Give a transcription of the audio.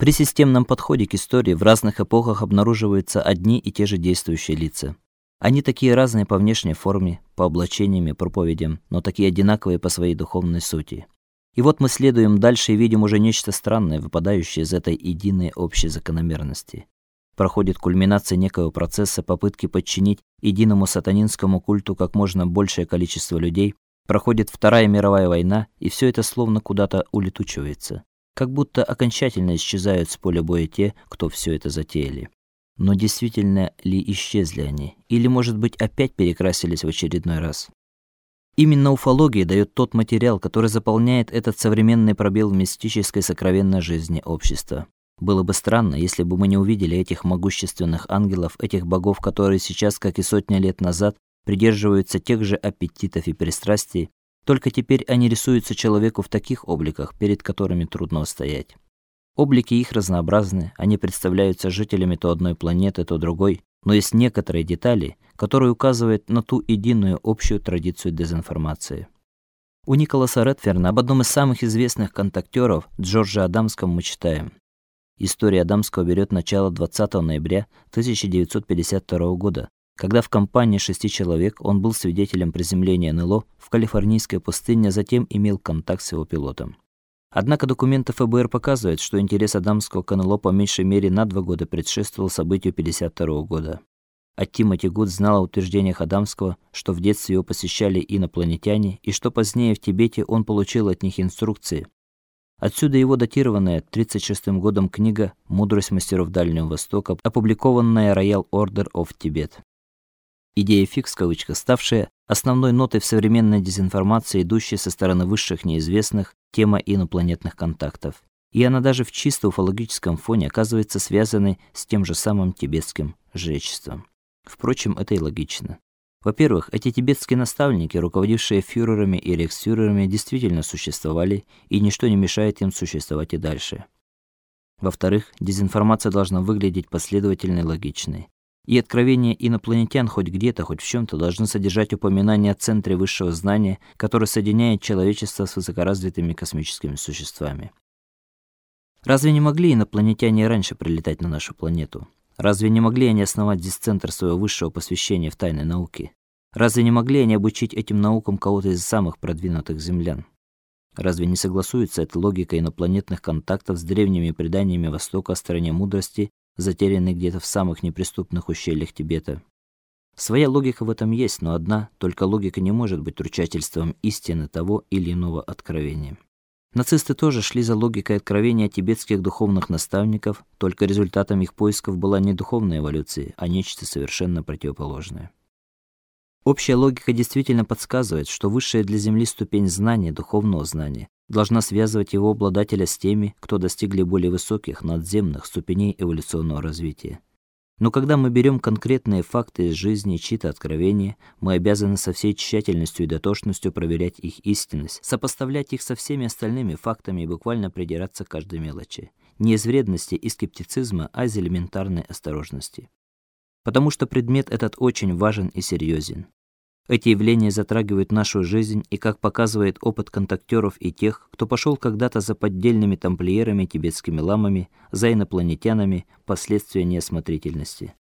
При системном подходе к истории в разных эпохах обнаруживаются одни и те же действующие лица. Они такие разные по внешней форме, по облачениям и проповедям, но такие одинаковые по своей духовной сути. И вот мы следуем дальше и видим уже нечто странное, выпадающее из этой единой общей закономерности. Проходит кульминация некого процесса попытки подчинить единому сатанинскому культу как можно большее количество людей, проходит Вторая мировая война, и все это словно куда-то улетучивается, как будто окончательно исчезают с поля боя те, кто все это затеяли. Но действительно ли исчезли они, или, может быть, опять перекрасились в очередной раз? Именно уфология дает тот материал, который заполняет этот современный пробел в мистической сокровенной жизни общества. Было бы странно, если бы мы не увидели этих могущественных ангелов, этих богов, которые сейчас, как и сотни лет назад, придерживаются тех же аппетитов и пристрастий, только теперь они рисуются человеку в таких обликах, перед которыми трудно устоять. Облики их разнообразны, они представляются жителями то одной планеты, то другой, но есть некоторые детали, которые указывают на ту единую общую традицию дезинформации. У Николаса Редферна об одном из самых известных контактеров, Джорджа Адамском, мы читаем. История Адамского берет начало 20 ноября 1952 года, когда в компании шести человек он был свидетелем приземления НЛО в калифорнийской пустыне, а затем имел контакт с его пилотом. Однако документы ФБР показывают, что интерес Адамского к НЛО по меньшей мере на два года предшествовал событию 52 года. А Тимоти Гуд знал о утверждениях Адамского, что в детстве его посещали инопланетяне и что позднее в Тибете он получил от них инструкции. Отсюда его датированная 36 годом книга Мудрость мастеров Дальнего Востока, опубликованная Royal Order of Tibet. Идея фикс кавычка, ставшая основной нотой в современной дезинформации, идущей со стороны высших неизвестных, тема инопланетных контактов. И она даже в чисто уфологическом фоне оказывается связанной с тем же самым тибетским жречеством. Впрочем, это и логично. Во-первых, эти тибетские наставники, руководившие фюрерами и рейхсфюрерами, действительно существовали, и ничто не мешает им существовать и дальше. Во-вторых, дезинформация должна выглядеть последовательной и логичной. И откровения инопланетян хоть где-то, хоть в чем то должны содержать упоминание о центре высшего знания, который соединяет человечество с высокоразвитыми космическими существами. Разве не могли инопланетяне раньше прилетать на нашу планету? Разве не могли они основать здесь центр своего высшего посвящения в тайной науке? Разве не могли они обучить этим наукам кого-то из самых продвинутых землян? Разве не согласуется эта логика инопланетных контактов с древними преданиями Востока о стороне мудрости затерянный где-то в самых неприступных ущельях Тибета. Своя логика в этом есть, но одна только логика не может быть ручательством истины того или иного откровения. Нацисты тоже шли за логикой откровения тибетских духовных наставников, только результатом их поисков была не духовная эволюция, а нечто совершенно противоположное. Общая логика действительно подсказывает, что высшая для Земли ступень знания, духовного знания, должна связывать его обладателя с теми, кто достигли более высоких надземных ступеней эволюционного развития. Но когда мы берем конкретные факты из жизни чьи-то откровения, мы обязаны со всей тщательностью и дотошностью проверять их истинность, сопоставлять их со всеми остальными фактами и буквально придираться к каждой мелочи. Не из вредности и скептицизма, а из элементарной осторожности потому что предмет этот очень важен и серьезен. Эти явления затрагивают нашу жизнь, и, как показывает опыт контактеров и тех, кто пошел когда-то за поддельными тамплиерами, тибетскими ламами, за инопланетянами, последствия неосмотрительности.